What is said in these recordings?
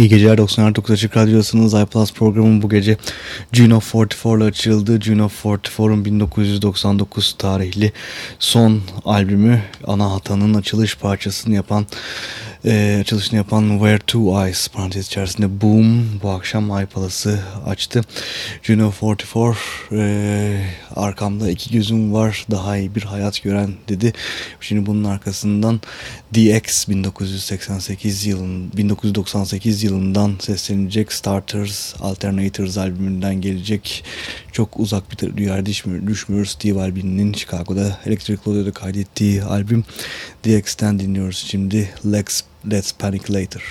İyi geceler 99 Açık Radyosu'nun iPlus programı bu gece Juno 44 ile açıldı. Juno 44'un 1999 tarihli son albümü Ana Hatan'ın açılış parçasını yapan e, açılışını yapan Where Two Eyes parantez içerisinde Boom bu akşam Ay Palas'ı açtı. Juno 44 e, arkamda iki gözüm var daha iyi bir hayat gören dedi. Şimdi bunun arkasından DX 1988 yılın 1998 yılından seslenecek Starters Alternators albümünden gelecek çok uzak bir duyar düşmüyor Steve Albini'nin Chicago'da Electric Audio'da kaydettiği albüm DX'ten dinliyoruz şimdi Let's, Let's Panic Later.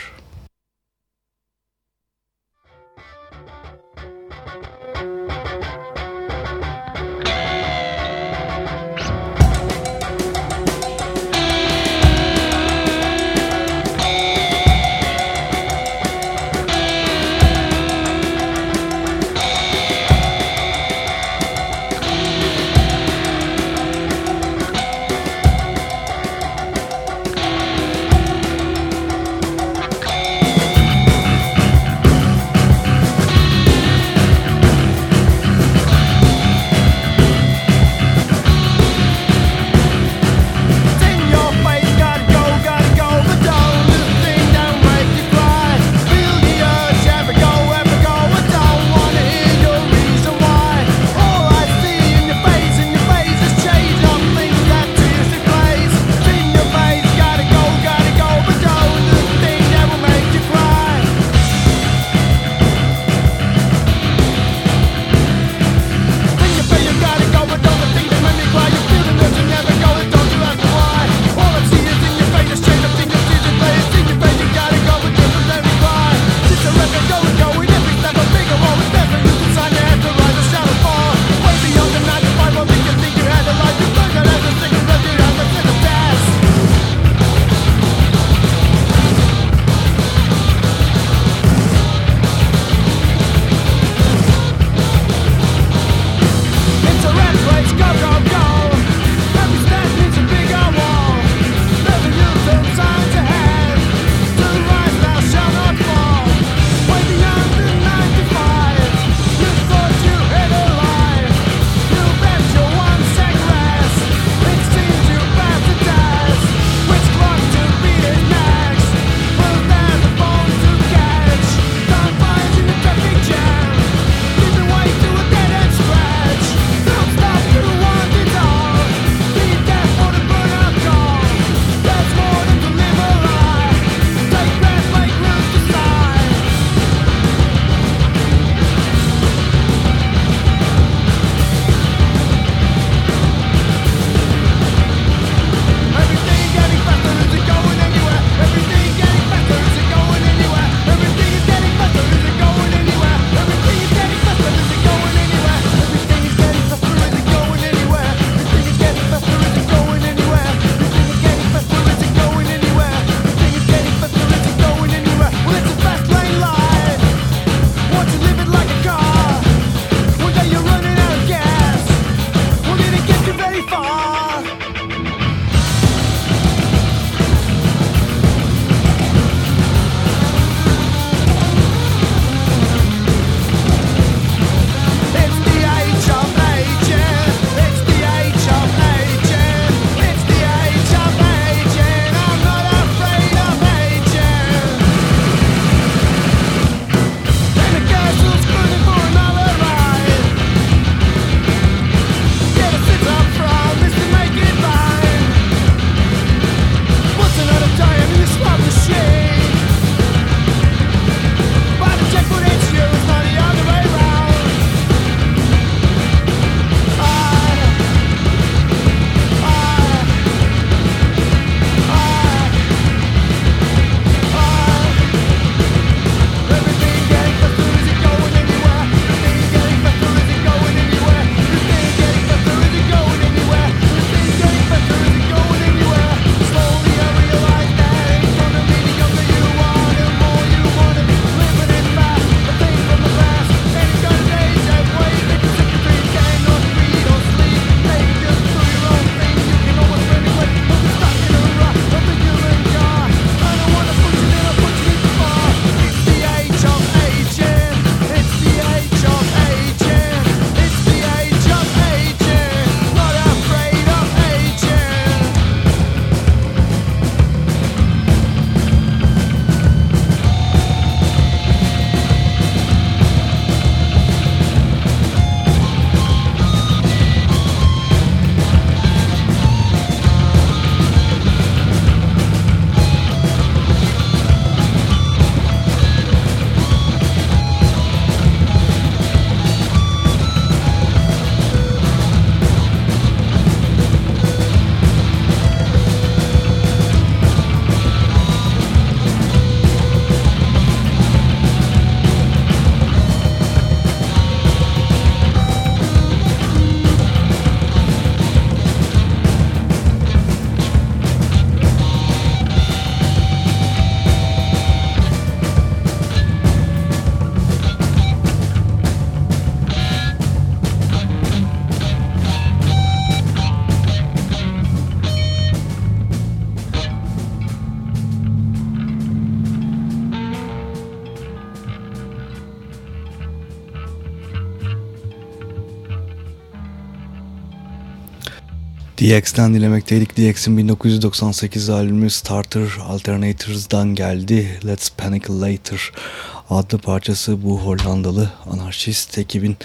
DX'ten dilemekteydik. DX'in 1998 albümü Starter Alternators'dan geldi. Let's Panic Later adlı parçası bu Hollandalı anarşist ekibin.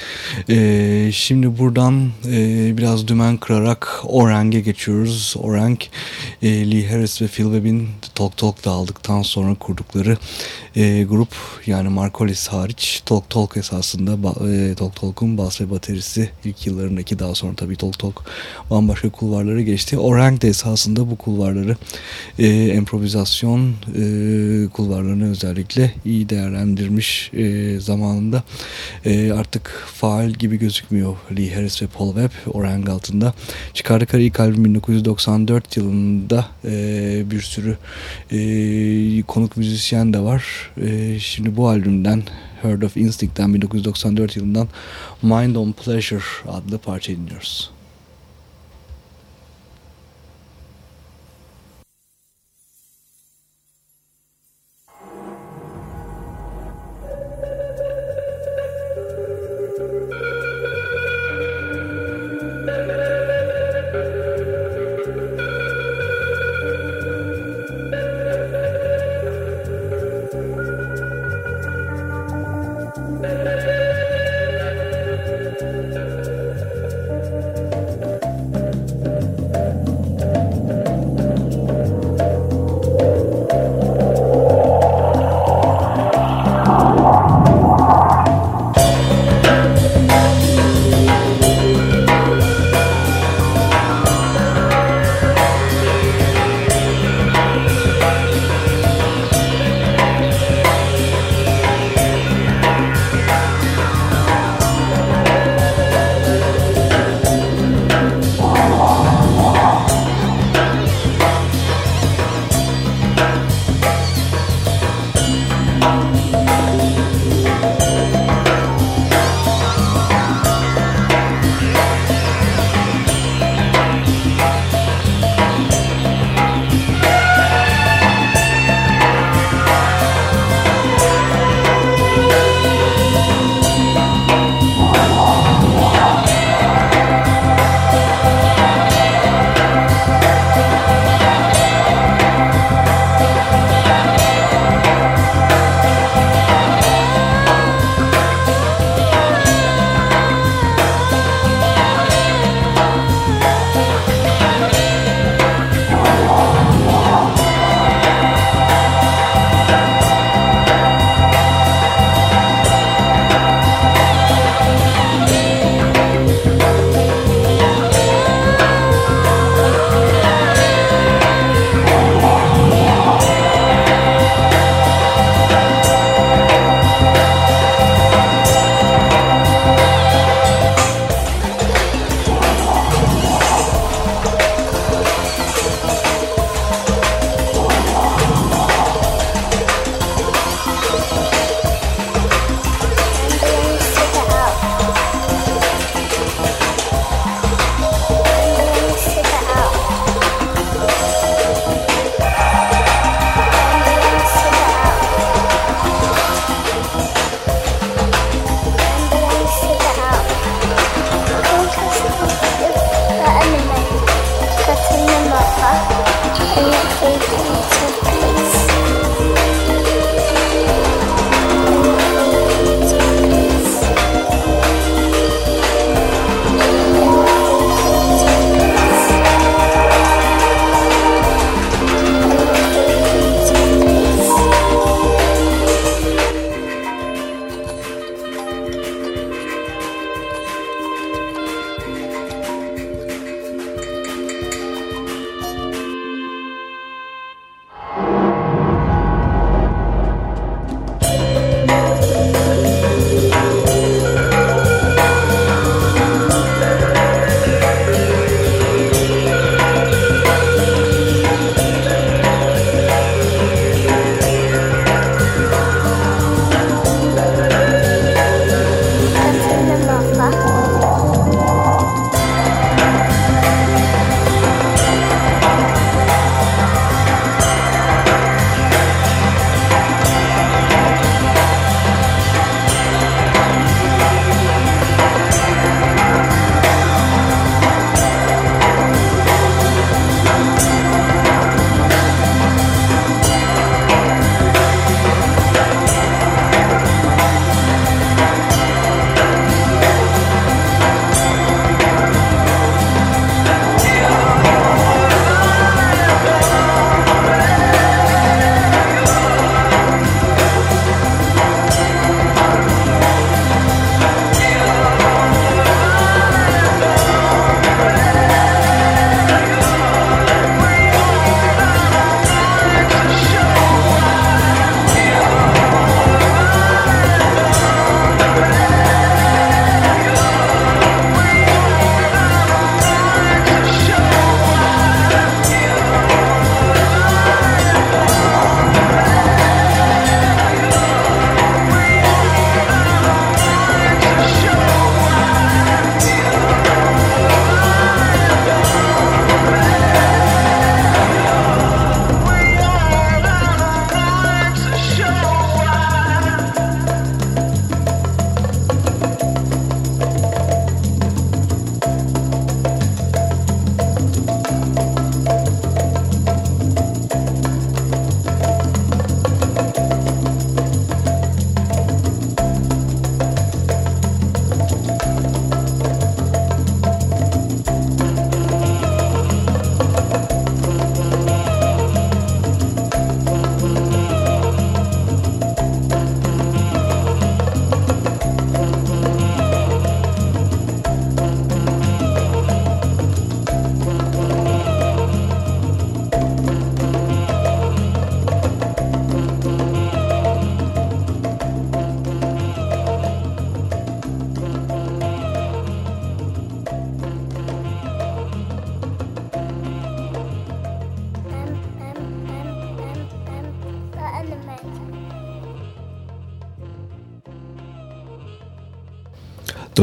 Ee, şimdi buradan e, biraz dümen kırarak Orang'e geçiyoruz. Orang, e, Lee Harris ve Phil Webb'in Talk Talk dağıldıktan sonra kurdukları e, grup yani Markolis hariç Talk Talk esasında e, Talk Talk'un bas ve baterisi ilk yıllarındaki daha sonra tabii Talk Talk bambaşka kulvarları geçti. Orang da esasında bu kulvarları e, improvizasyon e, kulvarlarını özellikle iyi değerlendirmiş e, zamanında e, artık faal gibi gözükmüyor Lee Harris ve Paul Webb Orang altında. Çıkardıkları ilk albüm 1994 yılında e, bir sürü e, konuk müzisyen de var. E, şimdi bu albümden Heard of Instinct'ten 1994 yılından Mind on Pleasure adlı parça dinliyoruz.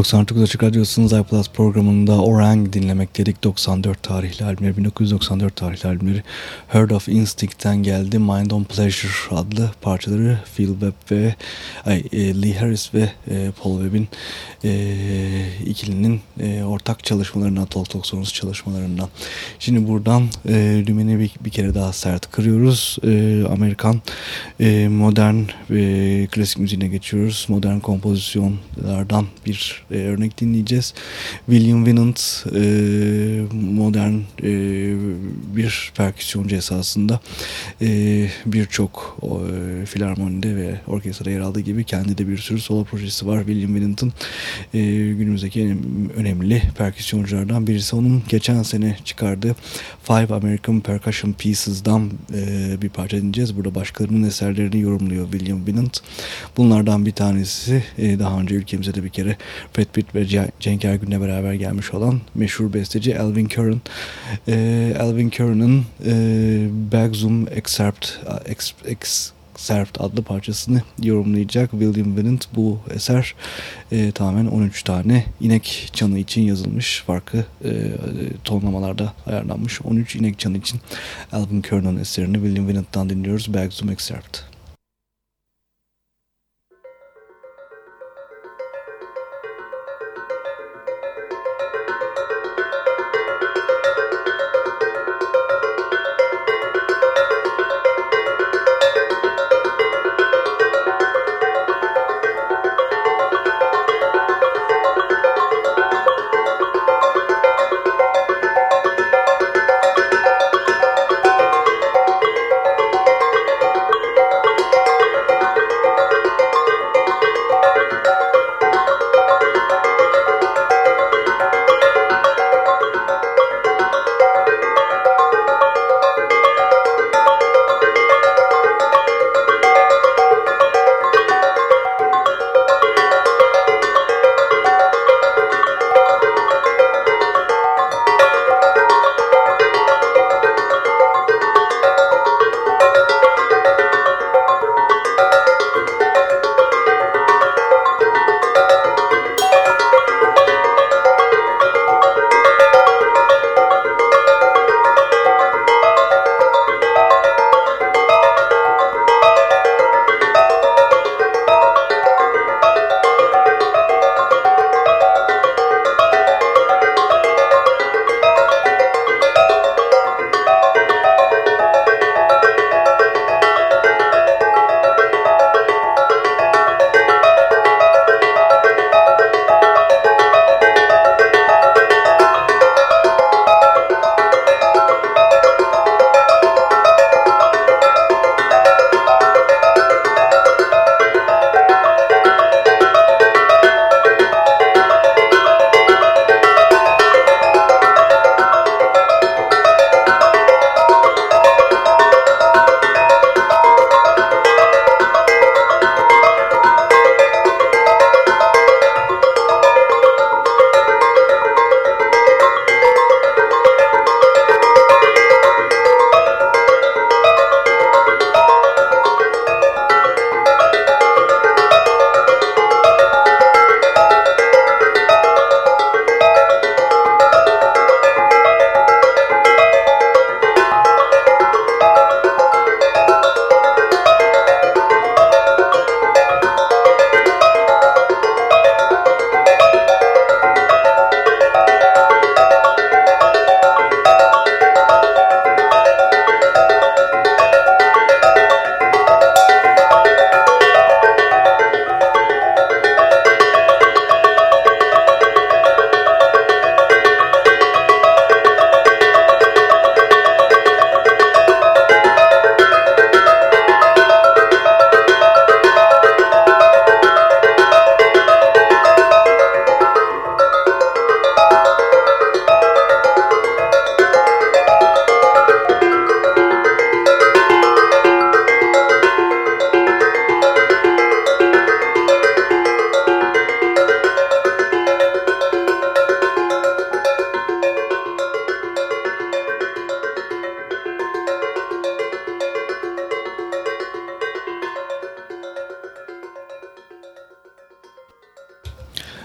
99 Açık Radyosu'nun iPlus programında Orang dinlemek dedik. 94 tarihli albümleri, 1994 tarihli albümleri Heard of Instinct'ten geldi. Mind on Pleasure adlı parçaları Phil Webb ve ay, e, Lee Harris ve e, Paul Webb'in e, ikilinin e, ortak çalışmalarından, Sonrası çalışmalarından. Şimdi buradan e, dümeni bir, bir kere daha sert kırıyoruz. E, Amerikan e, modern e, klasik müziğine geçiyoruz. Modern kompozisyonlardan bir e, örnek dinleyeceğiz. William Winant e, modern e, bir perküsyoncu esasında e, birçok e, filarmonide ve orkestrada yer aldığı gibi kendi de bir sürü solo projesi var. William Winant'ın e, günümüzdeki en önemli perküsyonculardan birisi. Onun geçen sene çıkardığı Five American Percussion Pieces'dan e, bir parça dinleyeceğiz. Burada başkalarının eserlerini yorumluyor William Winant. Bunlardan bir tanesi e, daha önce ülkemize de bir kere Brad Pitt ve Cenk Ergün'le beraber gelmiş olan meşhur besteci Alvin Curran. E, Alvin Curran'ın e, Bagzoom Excerpt, ex, ex, Excerpt adlı parçasını yorumlayacak William Winant. Bu eser e, tamamen 13 tane inek çanı için yazılmış. Farklı e, tonlamalarda ayarlanmış. 13 inek çanı için Alvin Curran eserini William Winant'tan dinliyoruz. Bagzoom Excerpt.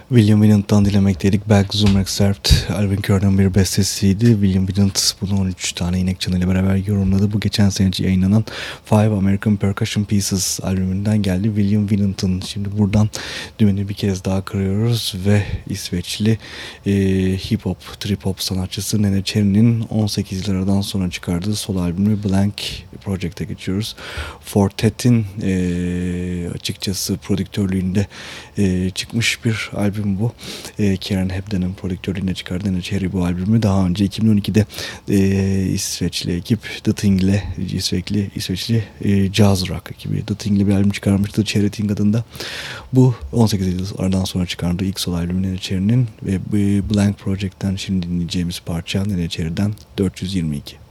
William Winant'tan dilemekteydik. Back Zoom Excerpt, Alvin Kerr'ın bir bestesiydi. William Winant bunu 13 tane inek çanıyla beraber yorumladı. Bu geçen sene yayınlanan Five American Percussion Pieces albümünden geldi. William Winant'ın şimdi buradan dümeni bir kez daha kırıyoruz ve İsveçli e, hip hop, trip hop sanatçısı Nene Cherry'nin 18 liradan sonra çıkardığı solo albümü Blank Project'e geçiyoruz. Fortet'in e, açıkçası prodüktörlüğünde e, çıkmış bir albüm bu. E, Karen Hebden'in prodüktörlüğünde çıkardığı Cherry bu albümü daha önce 2012'de e, İsveçli ekip The Thing ile İsveçli, İsveçli e, Jazz Rock ekibi The Thing ile bir albüm çıkarmıştı Cherry Thing adında. Bu 18 yıllardan sonra çıkardığı ilk solo albüm Nene ve Blank Project'ten şimdi dinleyeceğimiz parça Nene Cherry'den 422.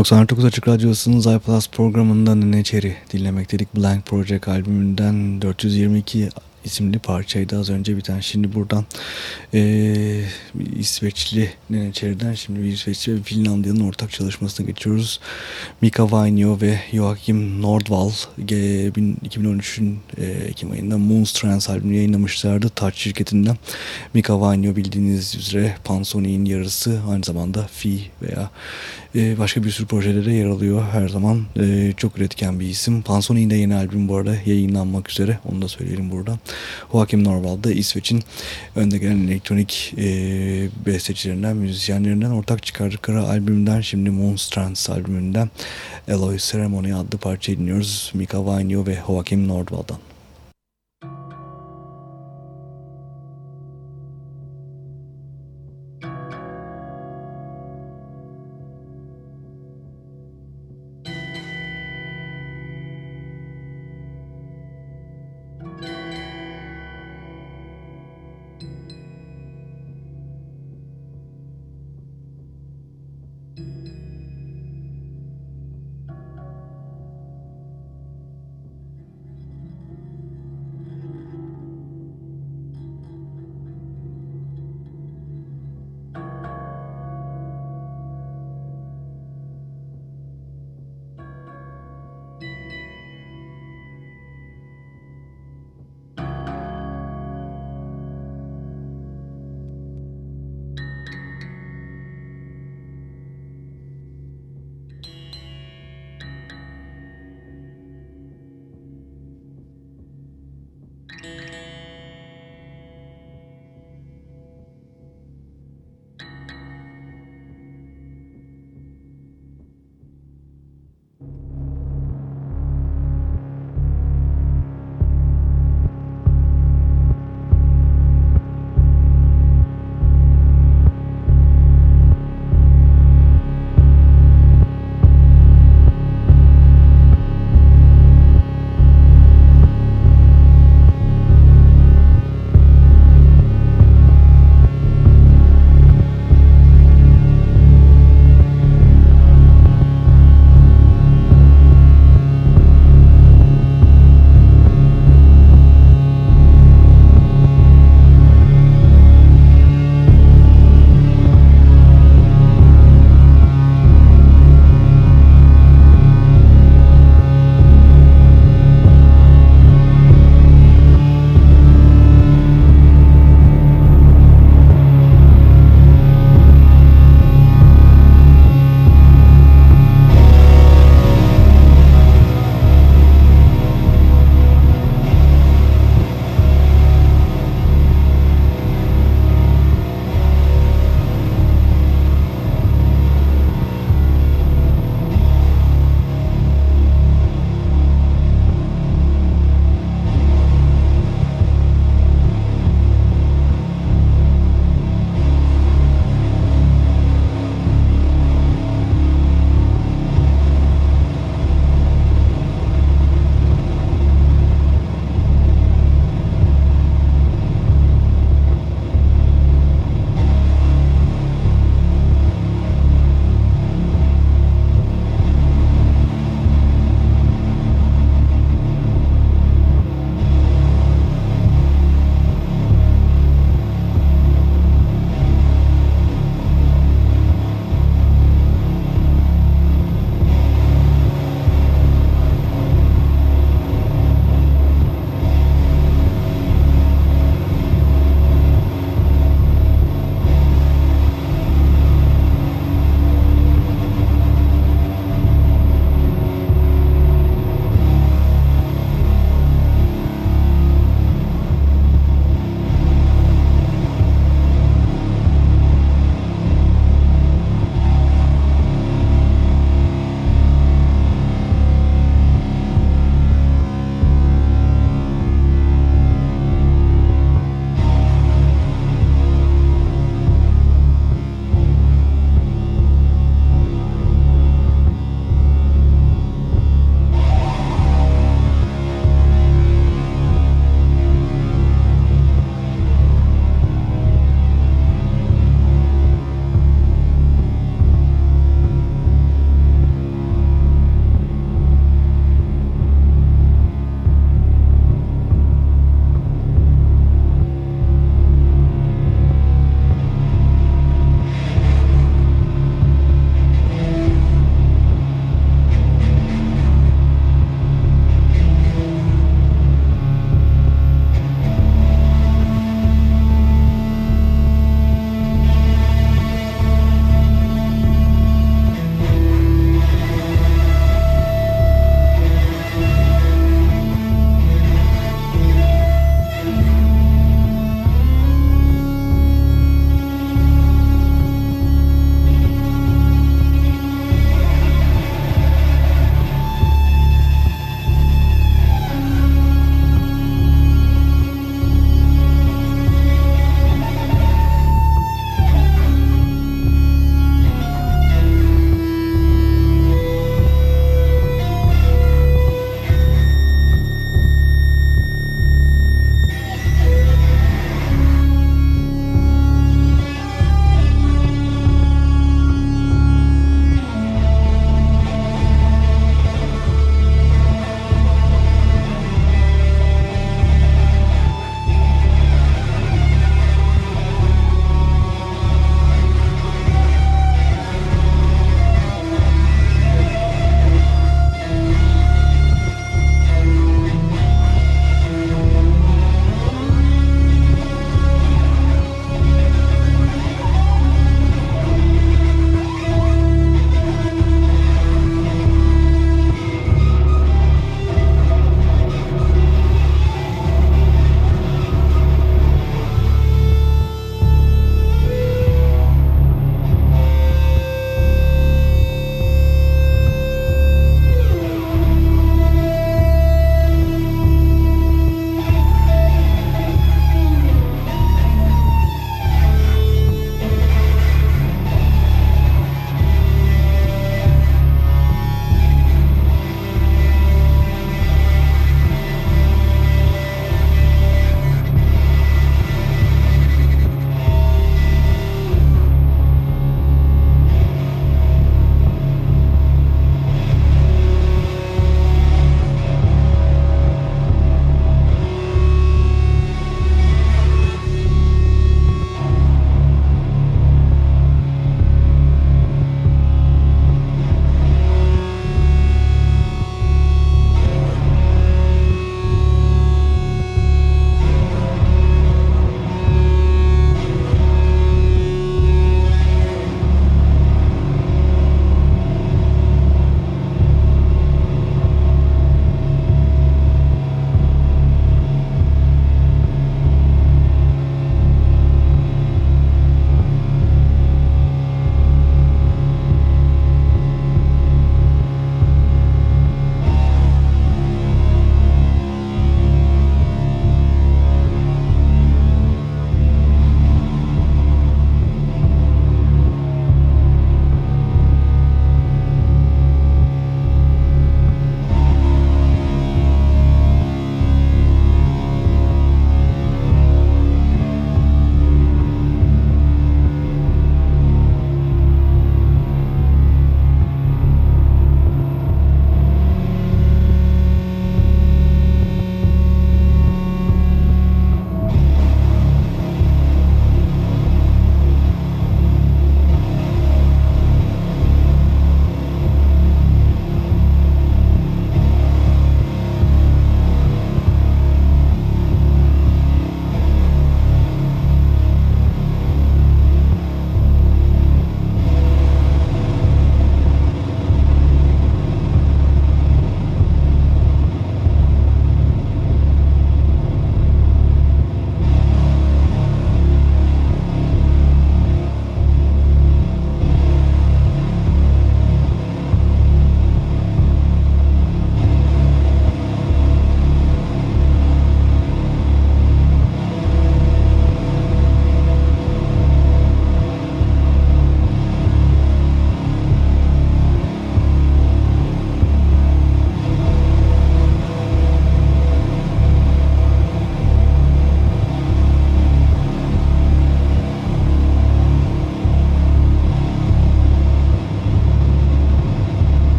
99 Açık Radyosu'nun iPlus programından Neçeri dinlemek dedik. Blank Project albümünden 422 isimli parçaydı az önce biten. Şimdi buradan e, İsveçli Neneçeri'den şimdi bir İsveçli ve Finlandiya'nın ortak çalışmasına geçiyoruz. Mika Vainio ve Joachim Nordvall 2013'ün e, Ekim ayında Moonstrance albümünü yayınlamışlardı. Touch şirketinden. Mika Vainio bildiğiniz üzere Pansonic'in yarısı aynı zamanda Fi veya e, başka bir sürü projelere yer alıyor her zaman. E, çok üretken bir isim. Pansonic'in de yeni albüm bu arada yayınlanmak üzere. Onu da söyleyelim buradan. Joachim Norvald da İsveç'in önde gelen elektronik e, bestecilerinden, müzisyenlerinden ortak çıkardıkları albümden şimdi Monstrance albümünden Eloy Ceremony adlı parçayı dinliyoruz. Mika Vainio ve Joachim Nordvald'dan.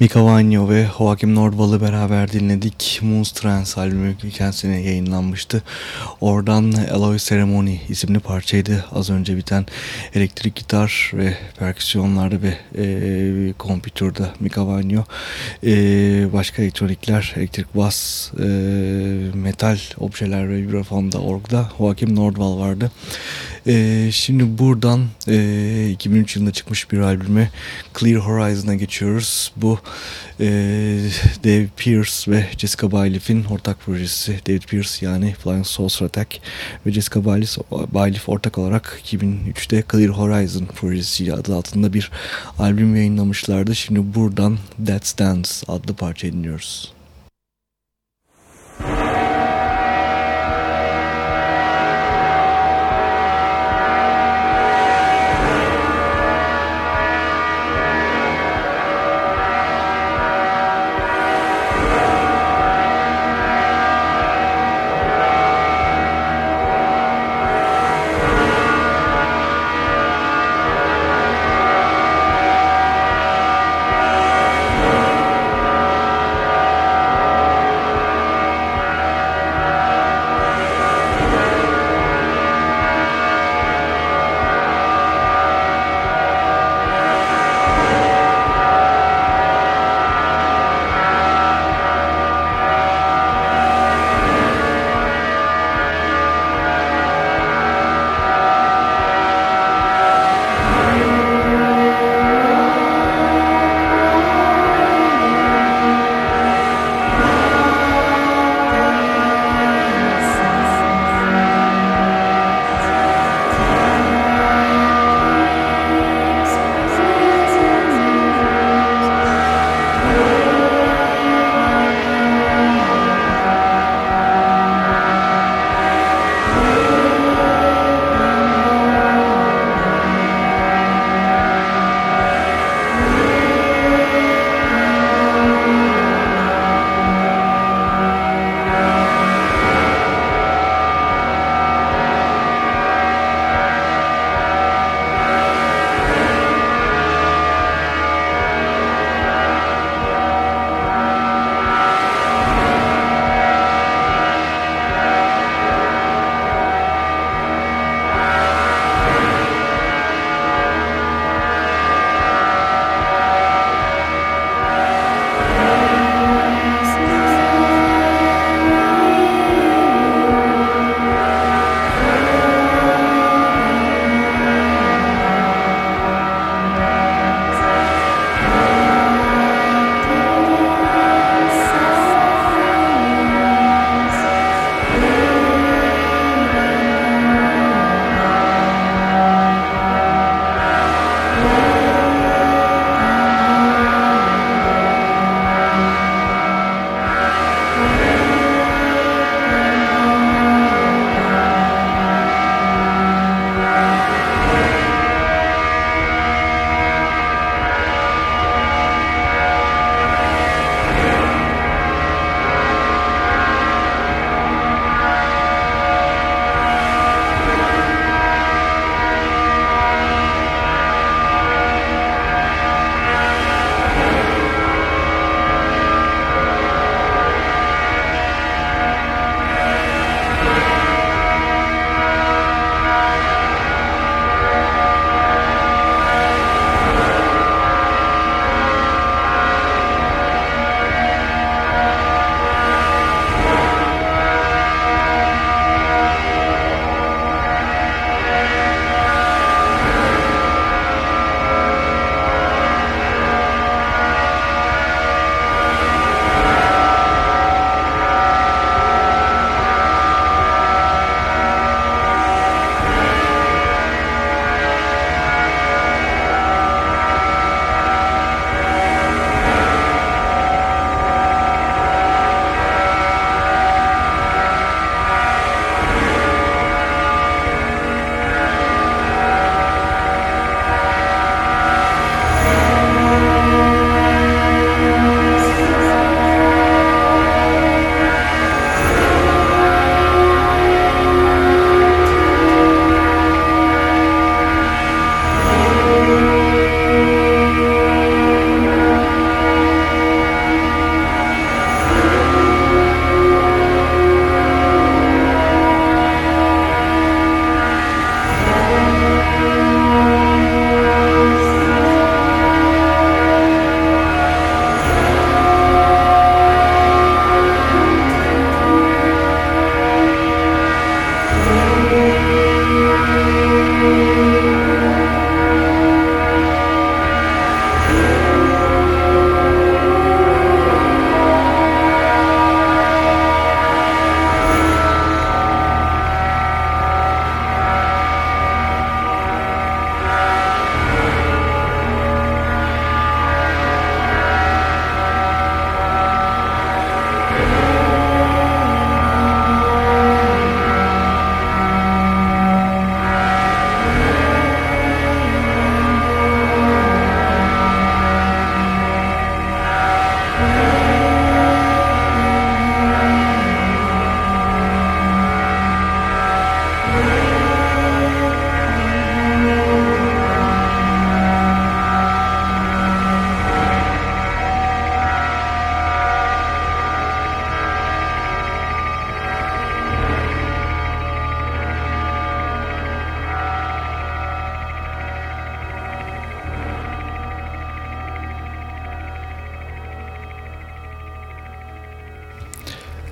Mika Vanyo ve Joachim Nordwall'ı beraber dinledik. Moonstrance albümü geçen sene yayınlanmıştı. Oradan Alloy Ceremony isimli parçaydı. Az önce biten elektrik gitar ve perküsyonlarda ve e, kompütürde Mika Vanyo. E, başka elektronikler, elektrik bas, e, metal objeler ve vibrafonda orgda Joachim Nordwall vardı. E, şimdi buradan e, 2003 yılında çıkmış bir albüme Clear Horizon'a geçiyoruz. Bu e, Dave Pierce ve Jessica Bailiff'in ortak projesi. David Pierce yani Flying Saucer Attack ve Jessica Bailiff, Bailiff ortak olarak 2003'te Clear Horizon projesi adı altında bir albüm yayınlamışlardı. Şimdi buradan That Stands adlı parça dinliyoruz.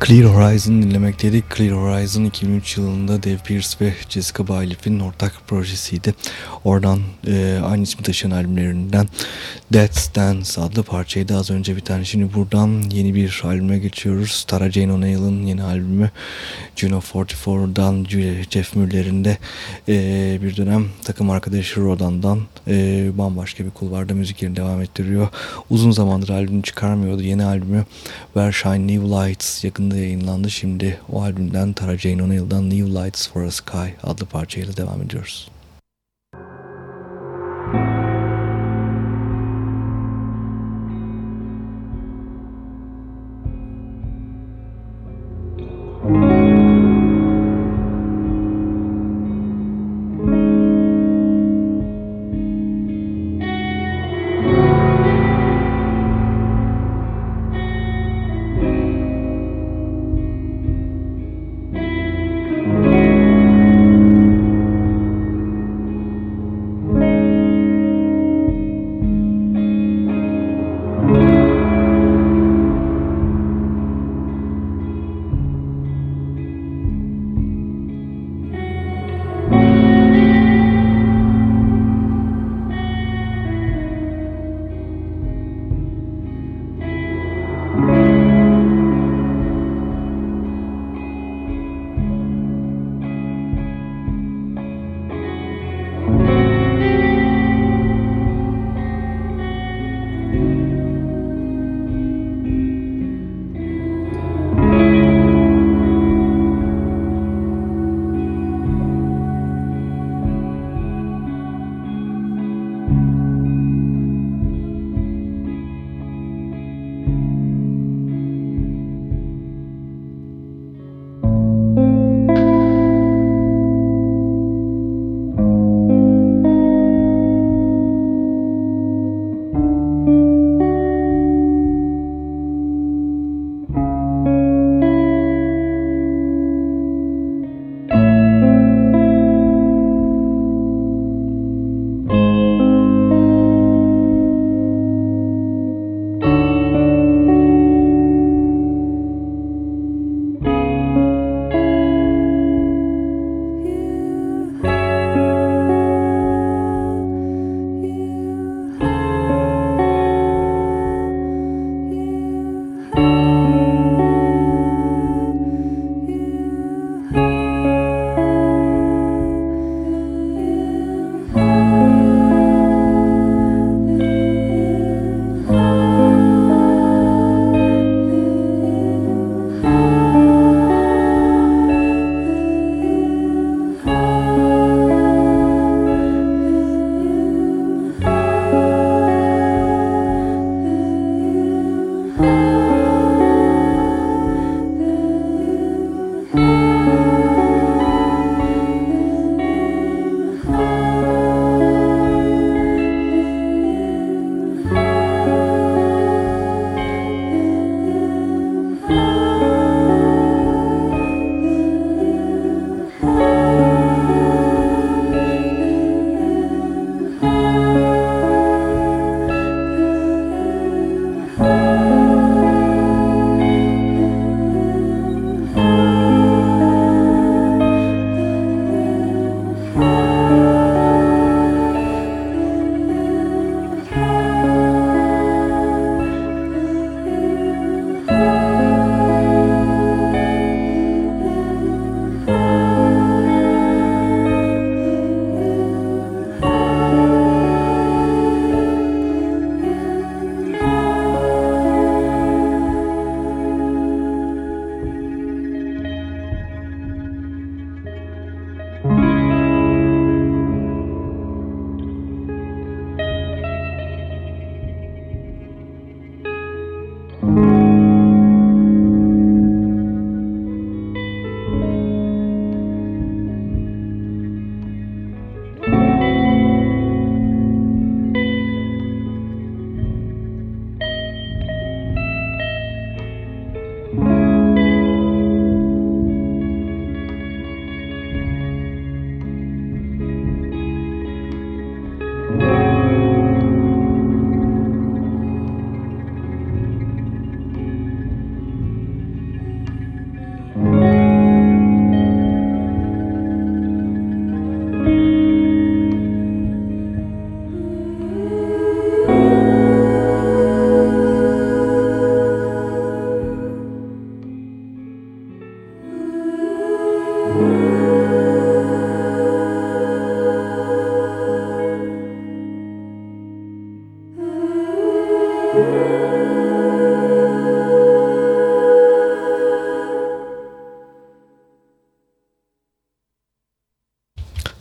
Clear Horizon dinlemekteydik. Clear Horizon 2003 yılında Dave Pierce ve Jessica Bailiff'in ortak projesiydi. Oradan e, aynı ismi taşıyan albümlerinden Death Dance adlı parçaydı az önce bir tane. Şimdi buradan yeni bir albüme geçiyoruz. Tara Jane O'Neill'ın yeni albümü Juno 44'dan Jeff Müller'in de e, bir dönem takım arkadaşı Rodan'dan e, bambaşka bir kulvarda müzik yerini devam ettiriyor. Uzun zamandır albüm çıkarmıyordu. Yeni albümü Where Shine New Lights yakında yayınlandı. Şimdi o albümden Tara Jane O'Neill'dan New Lights for a Sky adlı parçayla devam ediyoruz.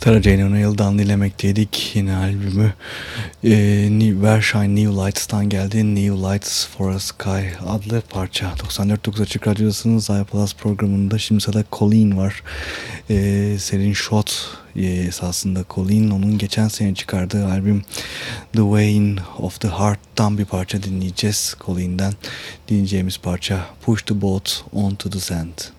Sarah Jane O'Neill'dan dinlemekteydik. Yine albümü e, New, New Lights'tan geldi. New Lights for a Sky adlı parça. 94.9 Açık Radyosu'nun iPlus programında şimdi sırada Colleen var. E, Serin Shot e, esasında Colleen onun geçen sene çıkardığı albüm The Vein of the Heart'tan bir parça dinleyeceğiz. Colleen'den dinleyeceğimiz parça Push the Boat Onto the Sand.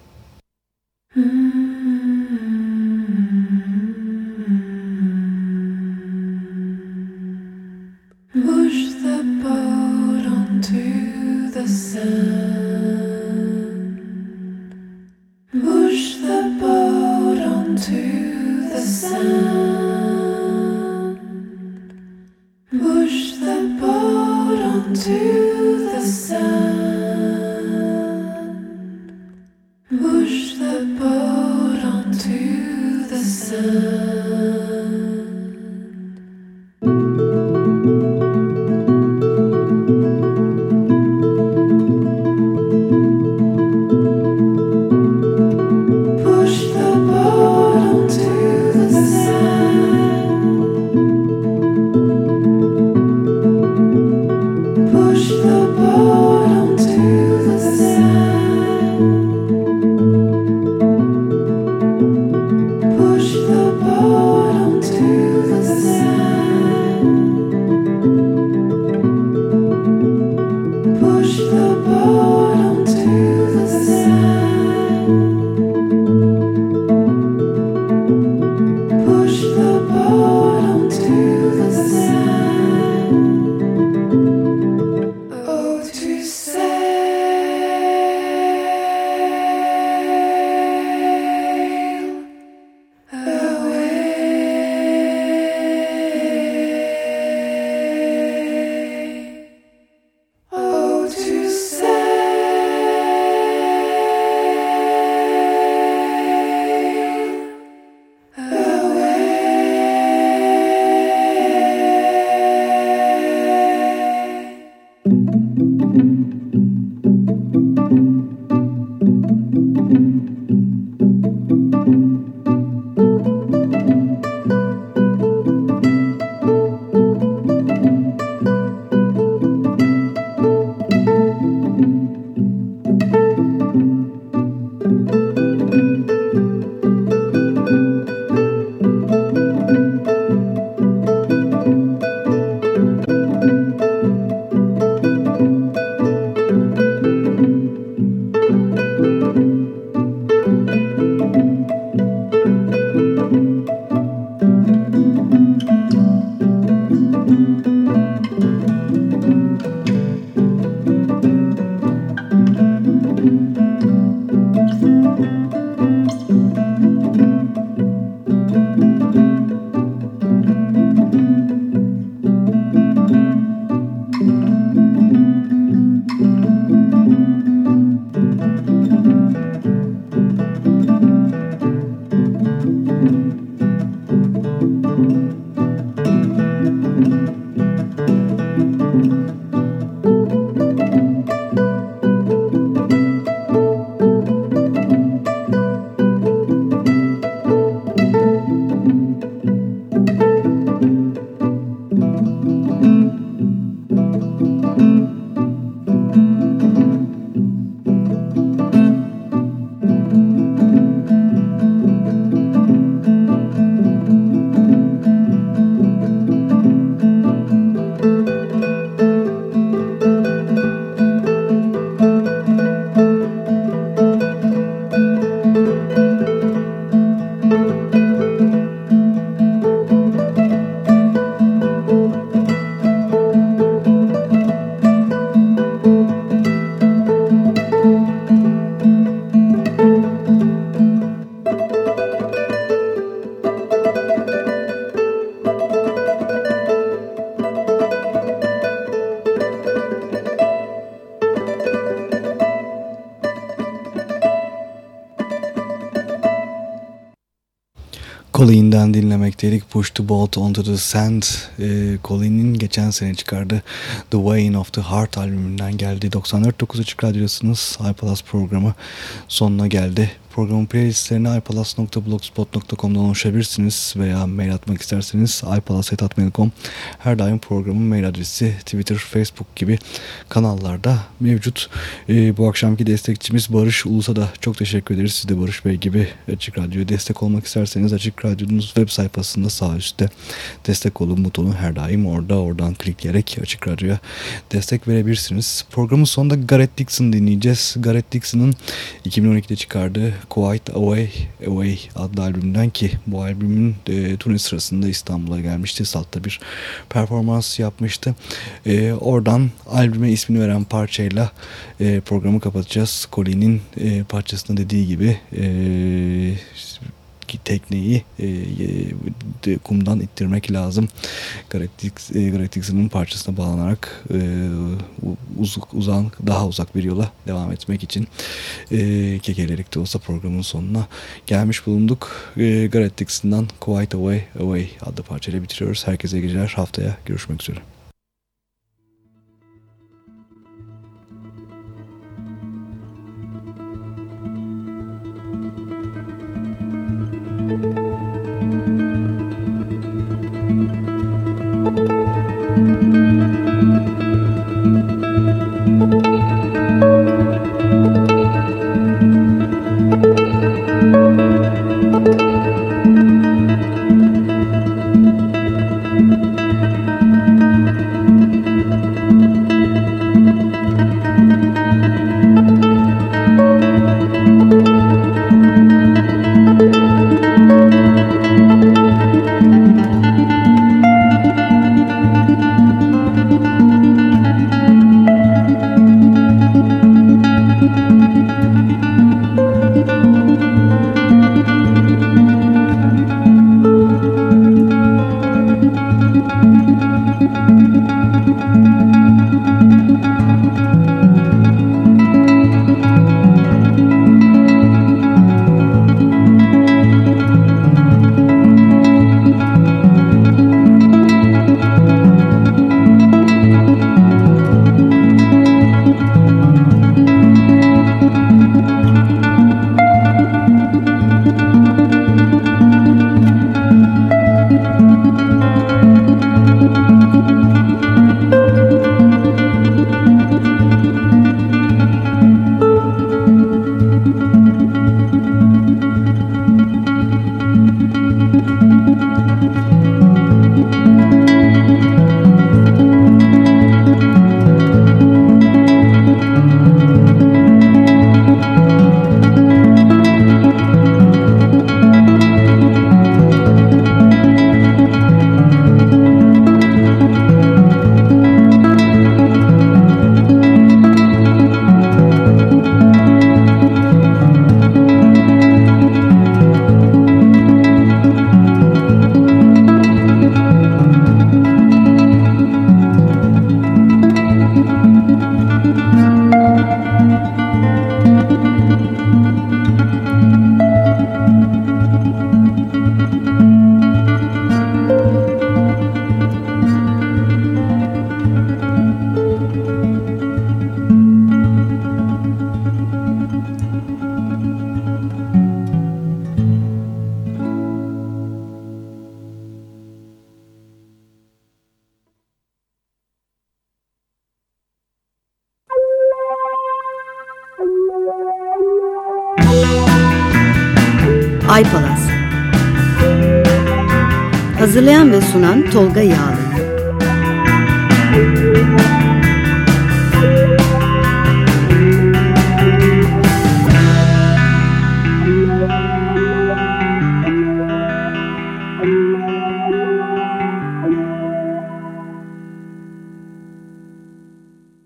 Colleen'den dinlemekteydik. Push the Boat Onto the Sand. E, Colleen'in geçen sene çıkardığı The Weighing of the Heart albümünden geldi. 94.9 Açık Radyosu'nuz iPlus programı sonuna geldi. Programın playlistlerine ipalas.blogspot.com'dan ulaşabilirsiniz veya mail atmak isterseniz ipalas.mail.com Her daim programın mail adresi Twitter, Facebook gibi kanallarda mevcut. Ee, bu akşamki destekçimiz Barış Ulus'a da çok teşekkür ederiz. Siz de Barış Bey gibi Açık Radyo'ya destek olmak isterseniz Açık Radyo'nun web sayfasında sağ üstte destek olun butonu her daim orada. Oradan klikleyerek Açık Radyo'ya destek verebilirsiniz. Programın sonunda Gareth Dixon dinleyeceğiz. Gareth Dixon'ın 2012'de çıkardığı Quite Away Away adlı albümden ki bu albümün e, turne sırasında İstanbul'a gelmişti. Salt'ta bir performans yapmıştı. E, oradan albüme ismini veren parçayla e, programı kapatacağız. Colin'in e, parçasında dediği gibi e, tekneyi e, kumdan ittirmek lazım. Galactics'in e, parçasına bağlanarak e, uzak, uzan, daha uzak bir yola devam etmek için e, kekelerek de olsa programın sonuna gelmiş bulunduk. E, Galactics'inden Quite Away Away adlı parçayla bitiriyoruz. Herkese geceler. Haftaya görüşmek üzere. Sunan Tolga Yağ.